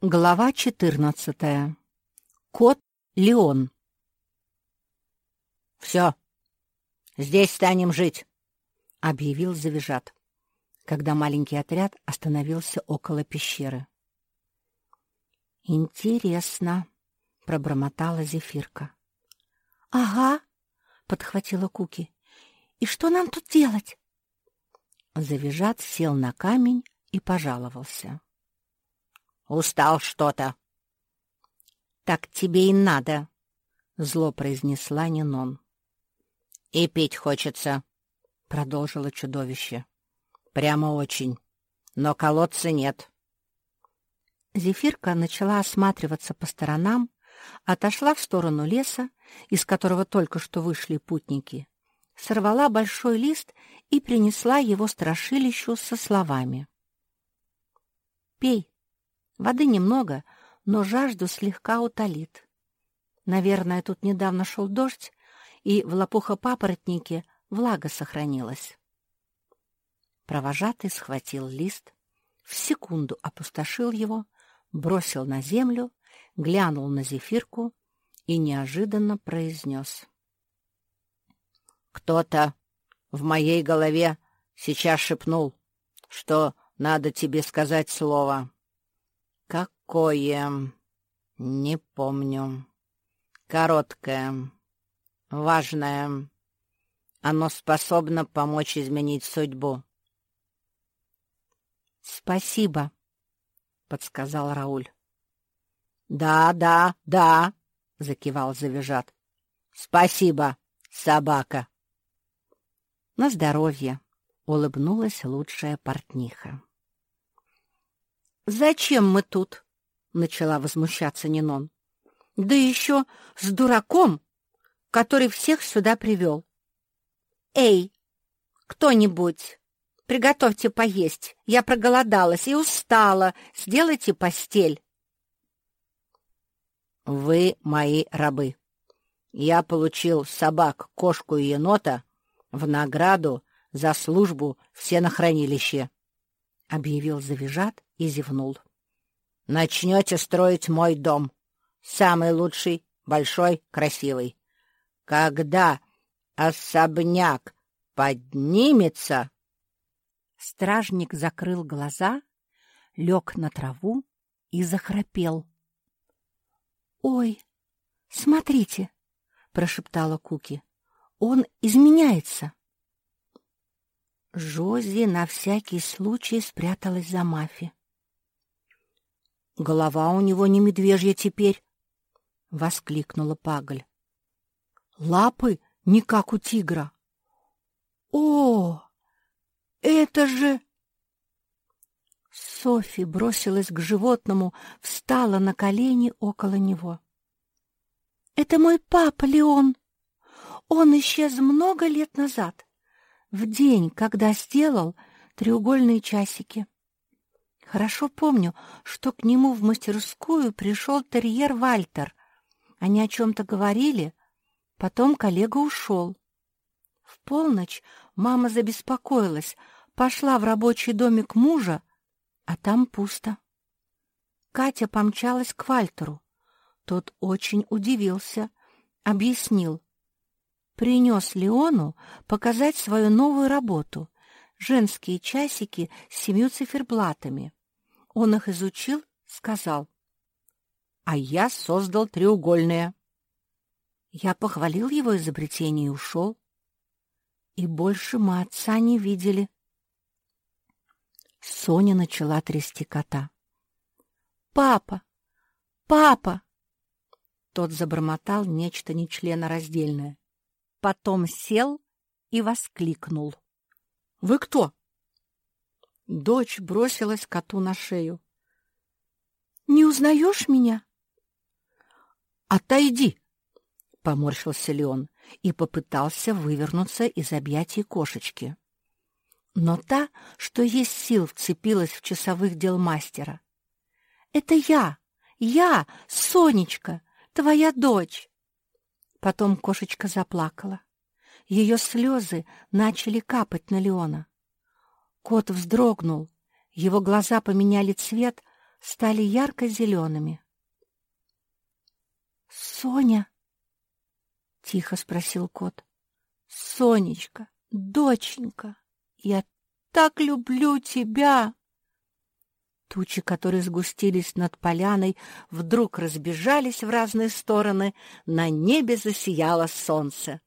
Глава 14. Кот Леон. «Все, здесь станем жить», — объявил Завижат, когда маленький отряд остановился около пещеры. «Интересно», — пробормотала Зефирка. «Ага», — подхватила Куки. «И что нам тут делать?» Завижат сел на камень и пожаловался. Устал что-то. Так тебе и надо, зло произнесла Нинон. И пить хочется, продолжило чудовище. Прямо очень. Но колодца нет. Зефирка начала осматриваться по сторонам, отошла в сторону леса, из которого только что вышли путники, сорвала большой лист и принесла его страшилищу со словами. «Пей, Воды немного, но жажду слегка утолит. Наверное, тут недавно шел дождь, и в лопухопапоротнике влага сохранилась. Провожатый схватил лист, в секунду опустошил его, бросил на землю, глянул на зефирку и неожиданно произнес. «Кто-то в моей голове сейчас шепнул, что надо тебе сказать слово. Какое? Не помню. Короткое. Важное. Оно способно помочь изменить судьбу. Спасибо, подсказал Рауль. Да, да, да, закивал Завижат. Спасибо, собака. На здоровье, улыбнулась лучшая портниха. «Зачем мы тут?» — начала возмущаться Нинон. «Да еще с дураком, который всех сюда привел. Эй, кто-нибудь, приготовьте поесть. Я проголодалась и устала. Сделайте постель». «Вы мои рабы. Я получил собак, кошку и енота в награду за службу в сенохранилище», — объявил Завижат и зевнул. «Начнете строить мой дом. Самый лучший, большой, красивый. Когда особняк поднимется...» Стражник закрыл глаза, лег на траву и захрапел. «Ой, смотрите!» — прошептала Куки. «Он изменяется!» Жози на всякий случай спряталась за Мафи. «Голова у него не медвежья теперь!» — воскликнула Пагль. «Лапы не как у тигра!» «О, это же...» Софи бросилась к животному, встала на колени около него. «Это мой папа, Леон. Он исчез много лет назад в день, когда сделал треугольные часики. Хорошо помню, что к нему в мастерскую пришел терьер Вальтер. Они о чем-то говорили, потом коллега ушел. В полночь мама забеспокоилась, пошла в рабочий домик мужа, а там пусто. Катя помчалась к Вальтеру. Тот очень удивился, объяснил принес Леону показать свою новую работу — женские часики с семью циферблатами. Он их изучил, сказал. «А я создал треугольные». Я похвалил его изобретение и ушел. И больше мы отца не видели. Соня начала трясти кота. «Папа! Папа!» Тот забормотал нечто нечленораздельное потом сел и воскликнул. — Вы кто? Дочь бросилась коту на шею. — Не узнаешь меня? — Отойди! — поморщился Леон и попытался вывернуться из объятий кошечки. Но та, что есть сил, вцепилась в часовых дел мастера. — Это я! Я, Сонечка, твоя дочь! Потом кошечка заплакала. Ее слезы начали капать на Леона. Кот вздрогнул, его глаза поменяли цвет, стали ярко-зелеными. «Соня?» — тихо спросил кот. «Сонечка, доченька, я так люблю тебя!» Тучи, которые сгустились над поляной, вдруг разбежались в разные стороны, на небе засияло солнце.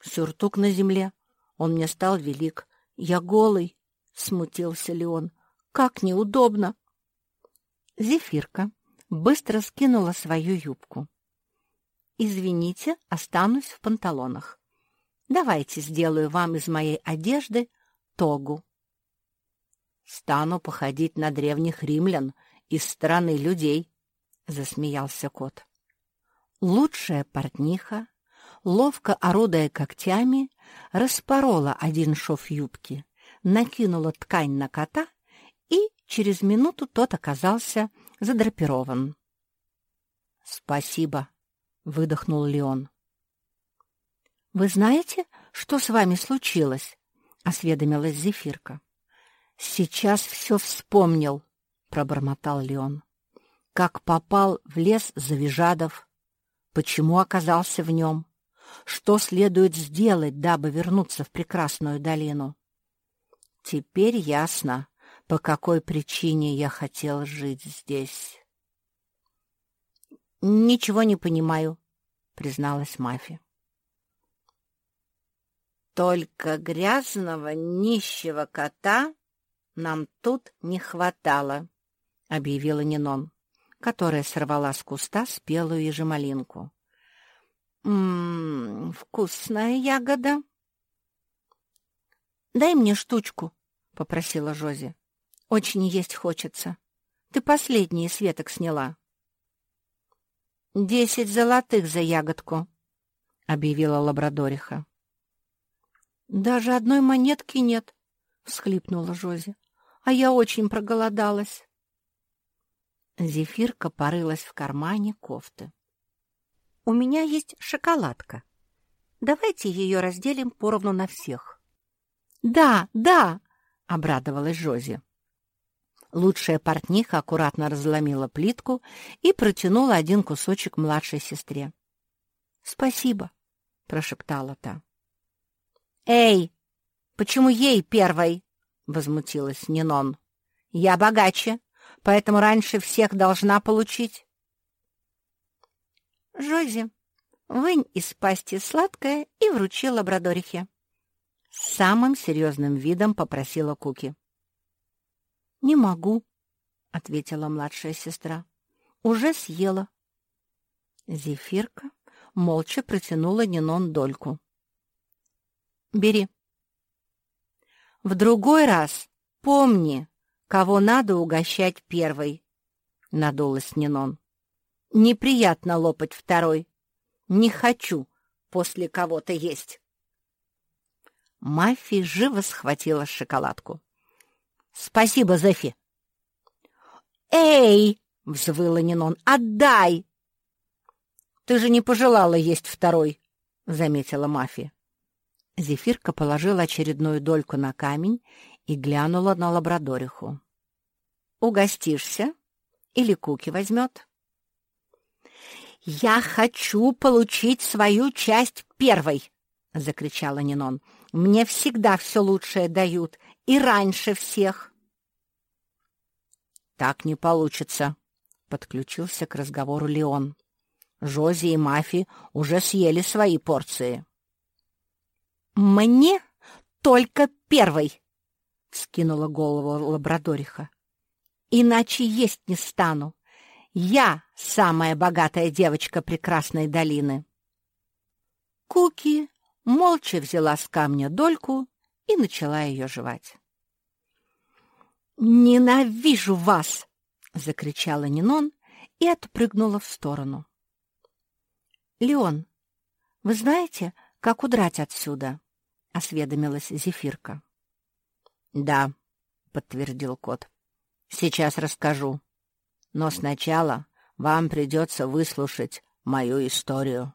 Сюртук на земле, он мне стал велик. Я голый, — смутился Леон. Как неудобно! Зефирка быстро скинула свою юбку. «Извините, останусь в панталонах. Давайте сделаю вам из моей одежды тогу». «Стану походить на древних римлян из страны людей», — засмеялся кот. Лучшая портниха, ловко орудая когтями, распорола один шов юбки, накинула ткань на кота, и через минуту тот оказался задрапирован. «Спасибо», — выдохнул Леон. «Вы знаете, что с вами случилось?» — осведомилась Зефирка. «Сейчас все вспомнил», — пробормотал Леон. «Как попал в лес Завижадов, почему оказался в нем, что следует сделать, дабы вернуться в прекрасную долину. Теперь ясно, по какой причине я хотел жить здесь. «Ничего не понимаю», — призналась Мафи. «Только грязного, нищего кота нам тут не хватало», — объявила Нинон, которая сорвала с куста спелую ежемалинку. «М-м, вкусная ягода», «Дай мне штучку», — попросила Жози. «Очень есть хочется. Ты последние светок сняла». «Десять золотых за ягодку», — объявила лабрадориха. «Даже одной монетки нет», — всхлипнула Жози. «А я очень проголодалась». Зефирка порылась в кармане кофты. «У меня есть шоколадка. Давайте ее разделим поровну на всех». «Да, да!» — обрадовалась Жози. Лучшая портниха аккуратно разломила плитку и протянула один кусочек младшей сестре. «Спасибо», — прошептала та. «Эй, почему ей первой?» — возмутилась Нинон. «Я богаче, поэтому раньше всех должна получить». Жози, вынь из пасти сладкое и вручи лабрадорихе. Самым серьезным видом попросила Куки. «Не могу», — ответила младшая сестра. «Уже съела». Зефирка молча протянула Нинон дольку. «Бери». «В другой раз помни, кого надо угощать первой», — надулась Нинон. «Неприятно лопать второй. Не хочу после кого-то есть». Мафи живо схватила шоколадку. «Спасибо, Зефи!» «Эй!» — взвыла Нинон. «Отдай!» «Ты же не пожелала есть второй!» — заметила Мафи. Зефирка положила очередную дольку на камень и глянула на лабрадориху. «Угостишься? Или Куки возьмет?» «Я хочу получить свою часть первой!» — закричала Нинон. Мне всегда все лучшее дают, и раньше всех. Так не получится, подключился к разговору Леон. Жози и Мафи уже съели свои порции. Мне только первый, скинула голову лабрадориха. Иначе есть не стану. Я самая богатая девочка прекрасной долины. Куки молча взяла с камня дольку и начала ее жевать. «Ненавижу вас!» — закричала Нинон и отпрыгнула в сторону. «Леон, вы знаете, как удрать отсюда?» — осведомилась Зефирка. «Да», — подтвердил кот. «Сейчас расскажу. Но сначала вам придется выслушать мою историю».